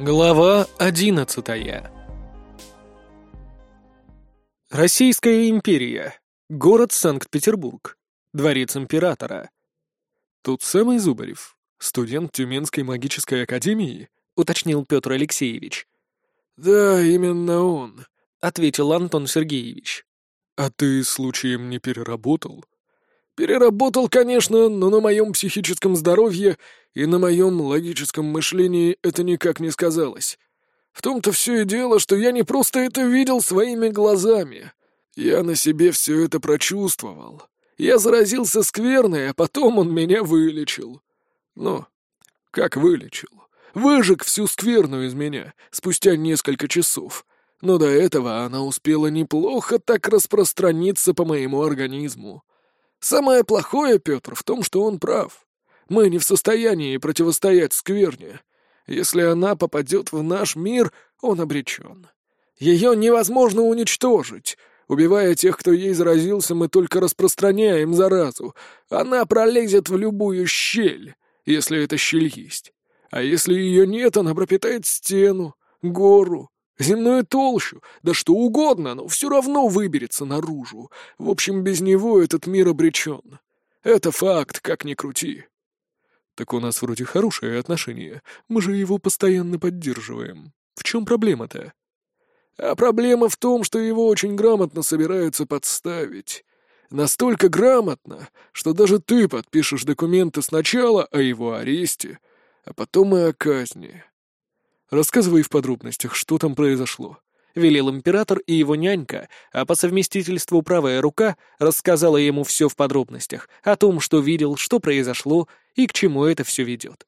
Глава одиннадцатая Российская империя. Город Санкт-Петербург. Дворец императора. Тут самый Зубарев, студент Тюменской магической академии, уточнил Петр Алексеевич. Да, именно он, ответил Антон Сергеевич. А ты случаем не переработал? Переработал, конечно, но на моем психическом здоровье и на моем логическом мышлении это никак не сказалось. В том-то все и дело, что я не просто это видел своими глазами. Я на себе все это прочувствовал. Я заразился скверной, а потом он меня вылечил. Ну, как вылечил? Выжег всю скверну из меня спустя несколько часов. Но до этого она успела неплохо так распространиться по моему организму. Самое плохое, Петр, в том, что он прав. Мы не в состоянии противостоять скверне. Если она попадет в наш мир, он обречен. Ее невозможно уничтожить. Убивая тех, кто ей заразился, мы только распространяем заразу. Она пролезет в любую щель, если эта щель есть. А если ее нет, она пропитает стену, гору, земную толщу, да что угодно, но все равно выберется наружу. В общем, без него этот мир обречен. Это факт, как ни крути. Так у нас вроде хорошие отношения, мы же его постоянно поддерживаем. В чем проблема-то? А проблема в том, что его очень грамотно собираются подставить. Настолько грамотно, что даже ты подпишешь документы сначала о его аресте, а потом и о казни. Рассказывай в подробностях, что там произошло. Велел император и его нянька, а по совместительству правая рука рассказала ему все в подробностях, о том, что видел, что произошло и к чему это все ведет.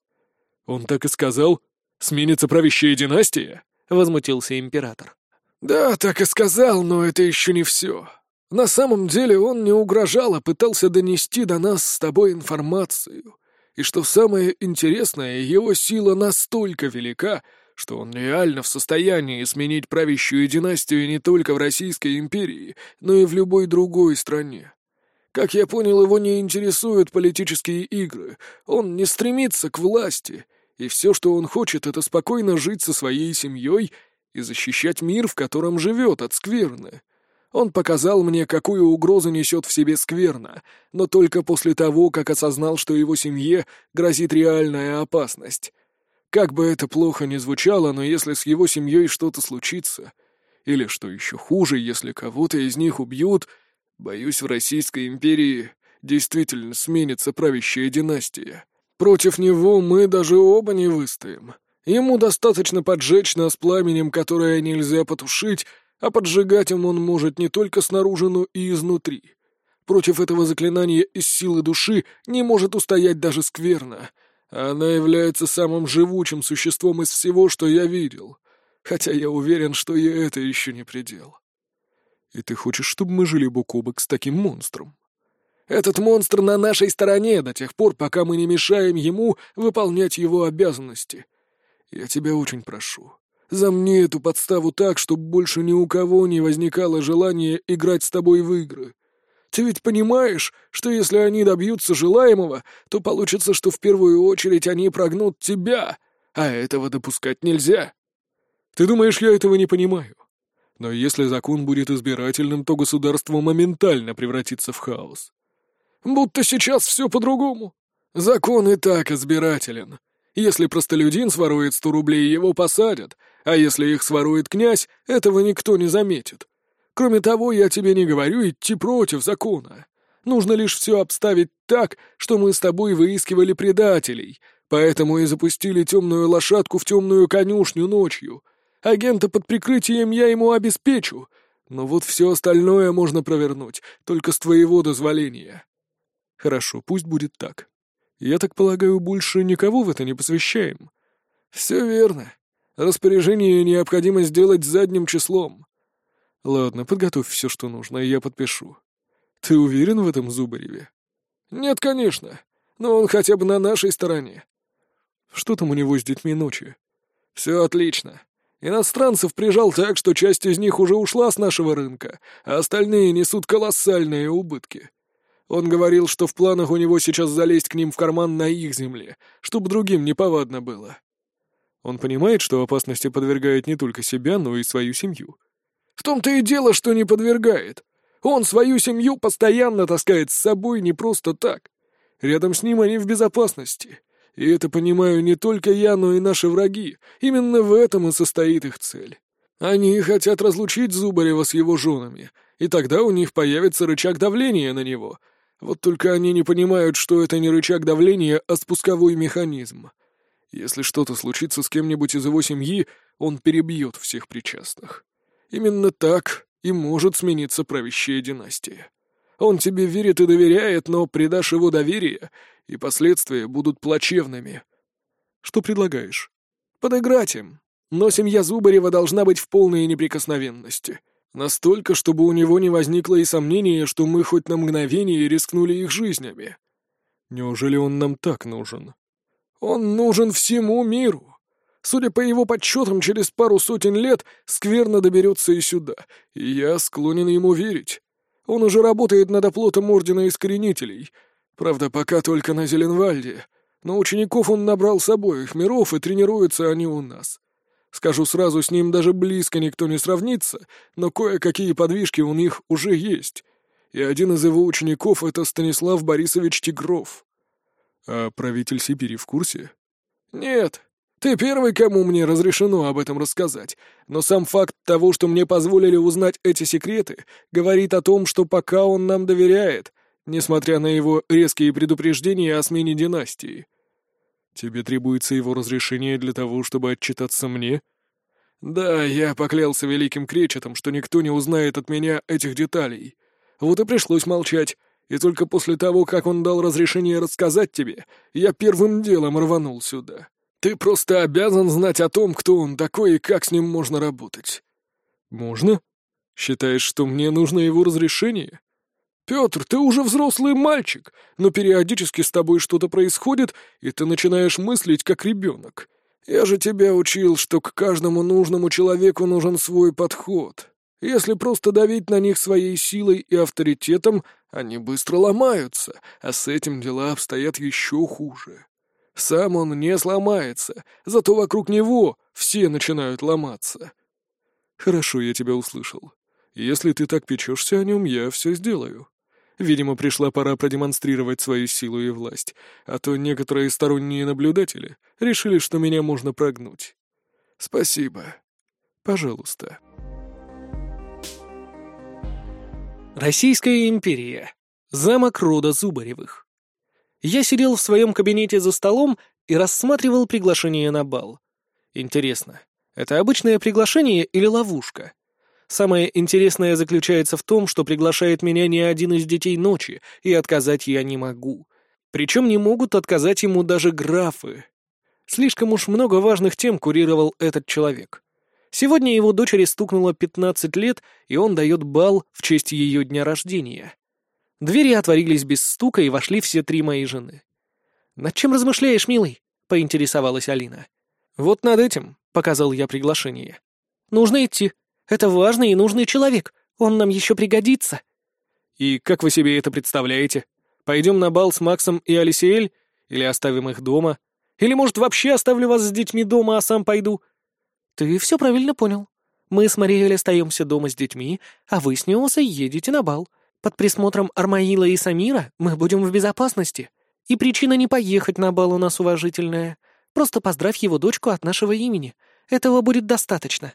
«Он так и сказал? Сменится правящая династия?» — возмутился император. «Да, так и сказал, но это еще не все. На самом деле он не угрожал, а пытался донести до нас с тобой информацию. И что самое интересное, его сила настолько велика, что он реально в состоянии сменить правящую династию не только в Российской империи, но и в любой другой стране. Как я понял, его не интересуют политические игры, он не стремится к власти, и все, что он хочет, это спокойно жить со своей семьей и защищать мир, в котором живет от скверны. Он показал мне, какую угрозу несет в себе скверна, но только после того, как осознал, что его семье грозит реальная опасность. Как бы это плохо ни звучало, но если с его семьей что-то случится, или, что еще хуже, если кого-то из них убьют, боюсь, в Российской империи действительно сменится правящая династия. Против него мы даже оба не выстоим. Ему достаточно поджечь нас пламенем, которое нельзя потушить, а поджигать им он может не только снаружи, но и изнутри. Против этого заклинания из силы души не может устоять даже скверно — она является самым живучим существом из всего, что я видел. Хотя я уверен, что и это еще не предел. И ты хочешь, чтобы мы жили бок о бок с таким монстром? Этот монстр на нашей стороне до тех пор, пока мы не мешаем ему выполнять его обязанности. Я тебя очень прошу, замни эту подставу так, чтобы больше ни у кого не возникало желания играть с тобой в игры. Ты ведь понимаешь, что если они добьются желаемого, то получится, что в первую очередь они прогнут тебя, а этого допускать нельзя. Ты думаешь, я этого не понимаю? Но если закон будет избирательным, то государство моментально превратится в хаос. Будто сейчас все по-другому. Закон и так избирателен. Если простолюдин сворует сто рублей, его посадят, а если их сворует князь, этого никто не заметит. Кроме того, я тебе не говорю идти против закона. Нужно лишь все обставить так, что мы с тобой выискивали предателей, поэтому и запустили темную лошадку в темную конюшню ночью. Агента под прикрытием я ему обеспечу, но вот все остальное можно провернуть, только с твоего дозволения». «Хорошо, пусть будет так. Я так полагаю, больше никого в это не посвящаем?» «Все верно. Распоряжение необходимо сделать задним числом. Ладно, подготовь все, что нужно, и я подпишу. Ты уверен в этом Зубареве? Нет, конечно. Но он хотя бы на нашей стороне. Что там у него с детьми ночи? Все отлично. Иностранцев прижал так, что часть из них уже ушла с нашего рынка, а остальные несут колоссальные убытки. Он говорил, что в планах у него сейчас залезть к ним в карман на их земле, чтобы другим неповадно было. Он понимает, что опасности подвергает не только себя, но и свою семью. В том-то и дело, что не подвергает. Он свою семью постоянно таскает с собой не просто так. Рядом с ним они в безопасности. И это понимаю не только я, но и наши враги. Именно в этом и состоит их цель. Они хотят разлучить Зубарева с его женами, и тогда у них появится рычаг давления на него. Вот только они не понимают, что это не рычаг давления, а спусковой механизм. Если что-то случится с кем-нибудь из его семьи, он перебьет всех причастных. Именно так и может смениться правящая династия. Он тебе верит и доверяет, но предашь его доверие, и последствия будут плачевными. Что предлагаешь? Подыграть им. Но семья Зубарева должна быть в полной неприкосновенности. Настолько, чтобы у него не возникло и сомнения, что мы хоть на мгновение рискнули их жизнями. Неужели он нам так нужен? Он нужен всему миру. Судя по его подсчетам, через пару сотен лет скверно доберется и сюда, и я склонен ему верить. Он уже работает над оплотом Ордена Искоренителей. Правда, пока только на Зеленвальде. Но учеников он набрал с обоих миров, и тренируются они у нас. Скажу сразу, с ним даже близко никто не сравнится, но кое-какие подвижки у них уже есть. И один из его учеников — это Станислав Борисович Тигров. А правитель Сибири в курсе? Нет. Ты первый, кому мне разрешено об этом рассказать. Но сам факт того, что мне позволили узнать эти секреты, говорит о том, что пока он нам доверяет, несмотря на его резкие предупреждения о смене династии. Тебе требуется его разрешение для того, чтобы отчитаться мне? Да, я поклялся великим кречетом, что никто не узнает от меня этих деталей. Вот и пришлось молчать. И только после того, как он дал разрешение рассказать тебе, я первым делом рванул сюда. Ты просто обязан знать о том, кто он такой и как с ним можно работать». «Можно? Считаешь, что мне нужно его разрешение?» «Петр, ты уже взрослый мальчик, но периодически с тобой что-то происходит, и ты начинаешь мыслить как ребенок. Я же тебя учил, что к каждому нужному человеку нужен свой подход. Если просто давить на них своей силой и авторитетом, они быстро ломаются, а с этим дела обстоят еще хуже. Сам он не сломается, зато вокруг него все начинают ломаться. Хорошо, я тебя услышал. Если ты так печешься о нем, я все сделаю. Видимо, пришла пора продемонстрировать свою силу и власть, а то некоторые сторонние наблюдатели решили, что меня можно прогнуть. Спасибо. Пожалуйста. Российская империя. Замок рода Зубаревых. Я сидел в своем кабинете за столом и рассматривал приглашение на бал. Интересно, это обычное приглашение или ловушка? Самое интересное заключается в том, что приглашает меня не один из детей ночи, и отказать я не могу. Причем не могут отказать ему даже графы. Слишком уж много важных тем курировал этот человек. Сегодня его дочери стукнуло 15 лет, и он дает бал в честь ее дня рождения. Двери отворились без стука, и вошли все три мои жены. «Над чем размышляешь, милый?» — поинтересовалась Алина. «Вот над этим», — показал я приглашение. «Нужно идти. Это важный и нужный человек. Он нам еще пригодится». «И как вы себе это представляете? Пойдем на бал с Максом и Алисиэль? Или оставим их дома? Или, может, вообще оставлю вас с детьми дома, а сам пойду? «Ты все правильно понял. Мы с Мариэль остаемся дома с детьми, а вы с Неосой едете на бал. Под присмотром Армаила и Самира мы будем в безопасности. И причина не поехать на бал у нас уважительная. Просто поздравь его дочку от нашего имени. Этого будет достаточно».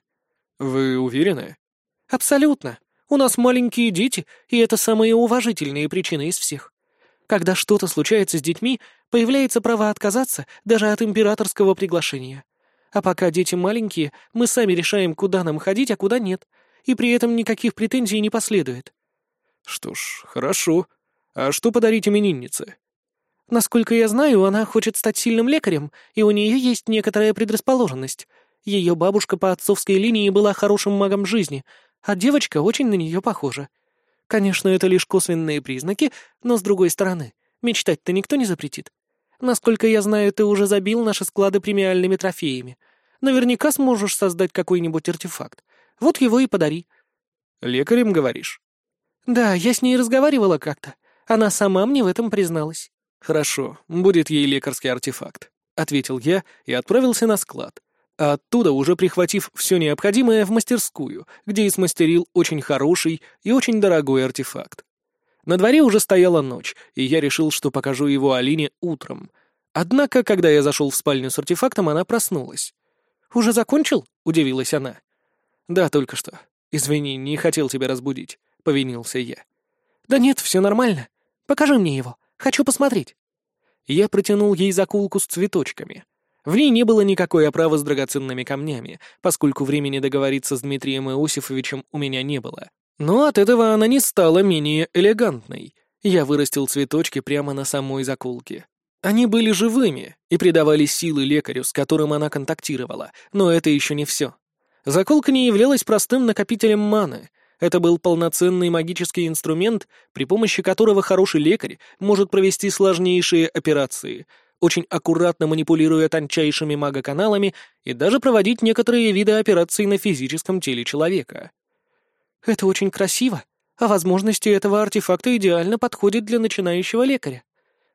«Вы уверены?» «Абсолютно. У нас маленькие дети, и это самые уважительные причины из всех. Когда что-то случается с детьми, появляется право отказаться даже от императорского приглашения. А пока дети маленькие, мы сами решаем, куда нам ходить, а куда нет. И при этом никаких претензий не последует. Что ж, хорошо. А что подарить имениннице? Насколько я знаю, она хочет стать сильным лекарем, и у нее есть некоторая предрасположенность. Ее бабушка по отцовской линии была хорошим магом жизни, а девочка очень на нее похожа. Конечно, это лишь косвенные признаки, но с другой стороны, мечтать-то никто не запретит. Насколько я знаю, ты уже забил наши склады премиальными трофеями. Наверняка сможешь создать какой-нибудь артефакт. Вот его и подари». «Лекарем, говоришь?» «Да, я с ней разговаривала как-то. Она сама мне в этом призналась». «Хорошо, будет ей лекарский артефакт», — ответил я и отправился на склад. а оттуда уже прихватив все необходимое в мастерскую, где и смастерил очень хороший и очень дорогой артефакт. На дворе уже стояла ночь, и я решил, что покажу его Алине утром. Однако, когда я зашел в спальню с артефактом, она проснулась. «Уже закончил?» — удивилась она. «Да, только что. Извини, не хотел тебя разбудить», — повинился я. «Да нет, все нормально. Покажи мне его. Хочу посмотреть». Я протянул ей закулку с цветочками — в ней не было никакой оправы с драгоценными камнями, поскольку времени договориться с Дмитрием Иосифовичем у меня не было. Но от этого она не стала менее элегантной. Я вырастил цветочки прямо на самой заколке. Они были живыми и придавали силы лекарю, с которым она контактировала, но это еще не все. Заколка не являлась простым накопителем маны. Это был полноценный магический инструмент, при помощи которого хороший лекарь может провести сложнейшие операции — очень аккуратно манипулируя тончайшими магоканалами и даже проводить некоторые виды операций на физическом теле человека. Это очень красиво, а возможности этого артефакта идеально подходят для начинающего лекаря.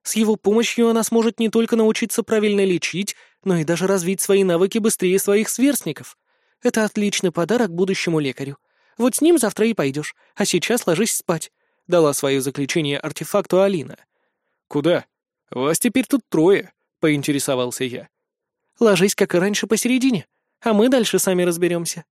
С его помощью она сможет не только научиться правильно лечить, но и даже развить свои навыки быстрее своих сверстников. Это отличный подарок будущему лекарю. Вот с ним завтра и пойдешь, а сейчас ложись спать», — дала свое заключение артефакту Алина. «Куда?» «Вас теперь тут трое», — поинтересовался я. «Ложись, как и раньше, посередине, а мы дальше сами разберемся».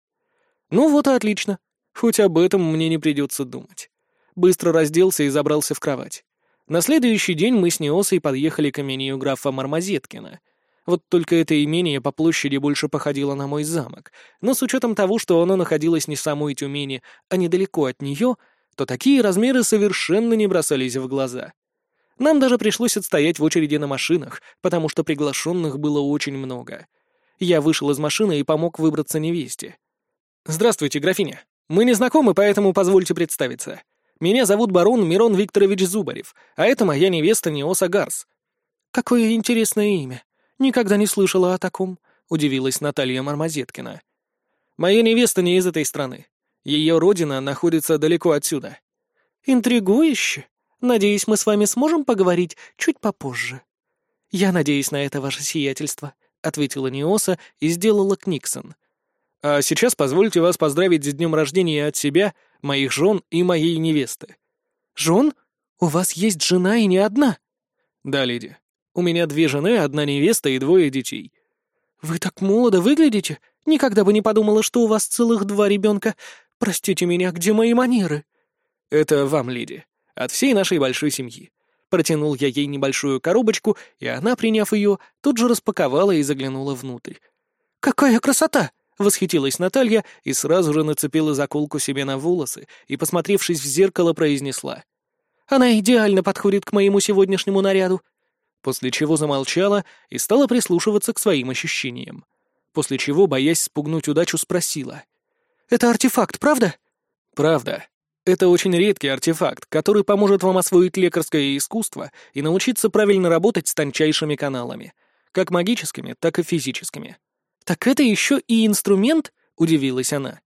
«Ну вот и отлично. Хоть об этом мне не придется думать». Быстро разделся и забрался в кровать. На следующий день мы с Неосой подъехали к имению графа Мармазеткина. Вот только это имение по площади больше походило на мой замок, но с учетом того, что оно находилось не в самой Тюмени, а недалеко от нее, то такие размеры совершенно не бросались в глаза. Нам даже пришлось отстоять в очереди на машинах, потому что приглашенных было очень много. Я вышел из машины и помог выбраться невесте. «Здравствуйте, графиня. Мы не знакомы, поэтому позвольте представиться. Меня зовут барон Мирон Викторович Зубарев, а это моя невеста Неоса Гарс». «Какое интересное имя. Никогда не слышала о таком», — удивилась Наталья Мармазеткина. «Моя невеста не из этой страны. Ее родина находится далеко отсюда». «Интригующе», Надеюсь, мы с вами сможем поговорить чуть попозже». «Я надеюсь на это ваше сиятельство», — ответила Неоса и сделала Книксон. «А сейчас позвольте вас поздравить с днем рождения от себя, моих жен и моей невесты». «Жен? У вас есть жена и не одна?» «Да, леди. У меня две жены, одна невеста и двое детей». «Вы так молодо выглядите. Никогда бы не подумала, что у вас целых два ребенка. Простите меня, где мои манеры?» «Это вам, леди. От всей нашей большой семьи. Протянул я ей небольшую коробочку, и она, приняв ее, тут же распаковала и заглянула внутрь. «Какая красота!» — восхитилась Наталья и сразу же нацепила заколку себе на волосы и, посмотревшись в зеркало, произнесла. «Она идеально подходит к моему сегодняшнему наряду». После чего замолчала и стала прислушиваться к своим ощущениям. После чего, боясь спугнуть удачу, спросила. «Это артефакт, правда?» «Правда», это очень редкий артефакт, который поможет вам освоить лекарское искусство и научиться правильно работать с тончайшими каналами, как магическими, так и физическими. «Так это еще и инструмент?» — удивилась она.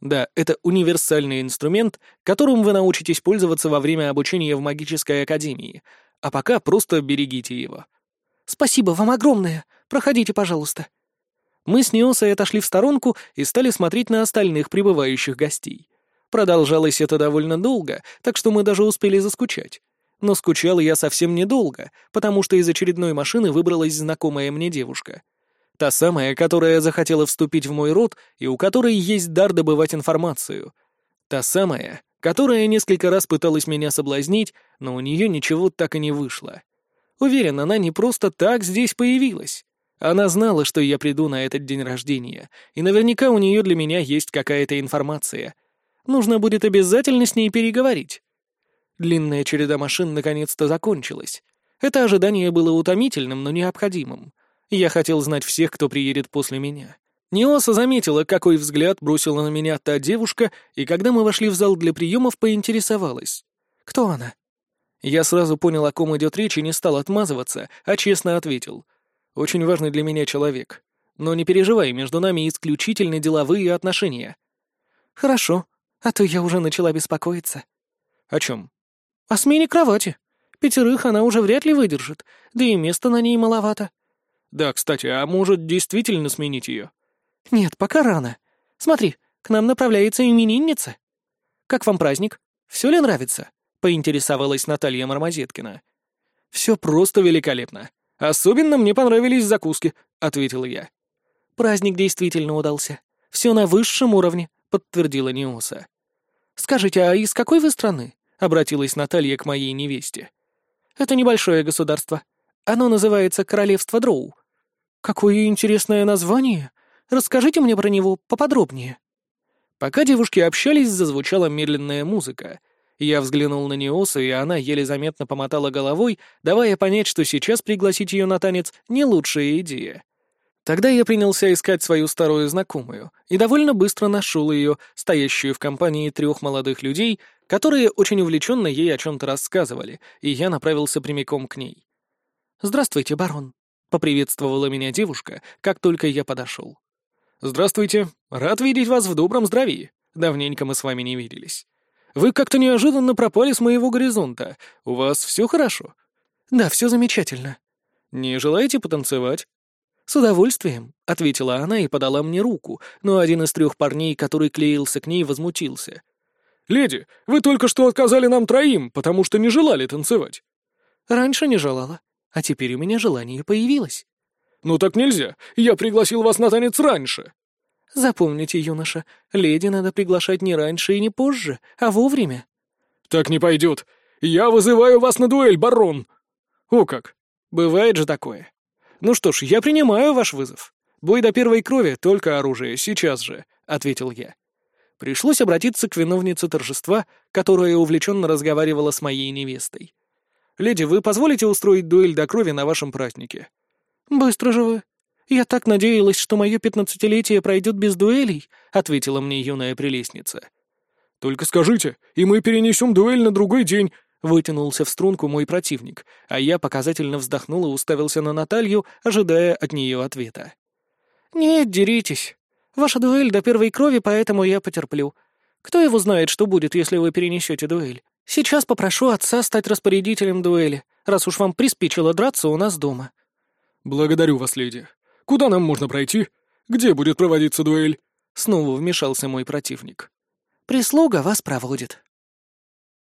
Да, это универсальный инструмент, которым вы научитесь пользоваться во время обучения в магической академии, а пока просто берегите его. «Спасибо вам огромное! Проходите, пожалуйста!» Мы с Неосой отошли в сторонку и стали смотреть на остальных прибывающих гостей. Продолжалось это довольно долго, так что мы даже успели заскучать. Но скучал я совсем недолго, потому что из очередной машины выбралась знакомая мне девушка. Та самая, которая захотела вступить в мой род и у которой есть дар добывать информацию. Та самая, которая несколько раз пыталась меня соблазнить, но у нее ничего так и не вышло. Уверен, она не просто так здесь появилась. Она знала, что я приду на этот день рождения, и наверняка у нее для меня есть какая-то информация — Нужно будет обязательно с ней переговорить. Длинная череда машин наконец-то закончилась. Это ожидание было утомительным, но необходимым. Я хотел знать всех, кто приедет после меня. Неоса заметила, какой взгляд бросила на меня та девушка, и когда мы вошли в зал для приемов, поинтересовалась. «Кто она?» Я сразу понял, о ком идет речь, и не стал отмазываться, а честно ответил. «Очень важный для меня человек. Но не переживай, между нами исключительно деловые отношения». «Хорошо», а то я уже начала беспокоиться». «О чем?» «О смене кровати. Пятерых она уже вряд ли выдержит, да и места на ней маловато». «Да, кстати, а может действительно сменить ее? «Нет, пока рано. Смотри, к нам направляется именинница. Как вам праздник? Все ли нравится?» — поинтересовалась Наталья Мармозеткина. «Все просто великолепно. Особенно мне понравились закуски», — ответил я. «Праздник действительно удался. Все на высшем уровне», — подтвердила Неоса. «Скажите, а из какой вы страны?» — обратилась Наталья к моей невесте. «Это небольшое государство. Оно называется Королевство Дроу». «Какое интересное название! Расскажите мне про него поподробнее». Пока девушки общались, зазвучала медленная музыка. Я взглянул на Неосу, и она еле заметно помотала головой, давая понять, что сейчас пригласить ее на танец — не лучшая идея. Тогда я принялся искать свою старую знакомую и довольно быстро нашел ее, стоящую в компании трех молодых людей, которые очень увлеченно ей о чем-то рассказывали, и я направился прямиком к ней. «Здравствуйте, барон», — поприветствовала меня девушка, как только я подошел. «Здравствуйте. Рад видеть вас в добром здравии. Давненько мы с вами не виделись. Вы как-то неожиданно пропали с моего горизонта. У вас все хорошо?» «Да, все замечательно». «Не желаете потанцевать?» «С удовольствием», — ответила она и подала мне руку, но один из трех парней, который клеился к ней, возмутился. «Леди, вы только что отказали нам троим, потому что не желали танцевать». «Раньше не желала, а теперь у меня желание появилось». «Ну так нельзя. Я пригласил вас на танец раньше». «Запомните, юноша, леди надо приглашать не раньше и не позже, а вовремя». «Так не пойдет. Я вызываю вас на дуэль, барон». «О как! Бывает же такое. Ну что ж, я принимаю ваш вызов. Бой до первой крови, только оружие, сейчас же», — ответил я. Пришлось обратиться к виновнице торжества, которая увлеченно разговаривала с моей невестой. «Леди, вы позволите устроить дуэль до крови на вашем празднике?» «Быстро же вы. Я так надеялась, что мое пятнадцатилетие пройдет без дуэлей», — ответила мне юная прелестница. «Только скажите, и мы перенесем дуэль на другой день», — вытянулся в струнку мой противник, а я показательно вздохнул и уставился на Наталью, ожидая от нее ответа. «Нет, деритесь. Ваша дуэль до первой крови, поэтому я потерплю. Кто его знает, что будет, если вы перенесете дуэль? Сейчас попрошу отца стать распорядителем дуэли, раз уж вам приспичило драться у нас дома. «Благодарю вас, леди. Куда нам можно пройти? Где будет проводиться дуэль?» Снова вмешался мой противник. «Прислуга вас проводит»,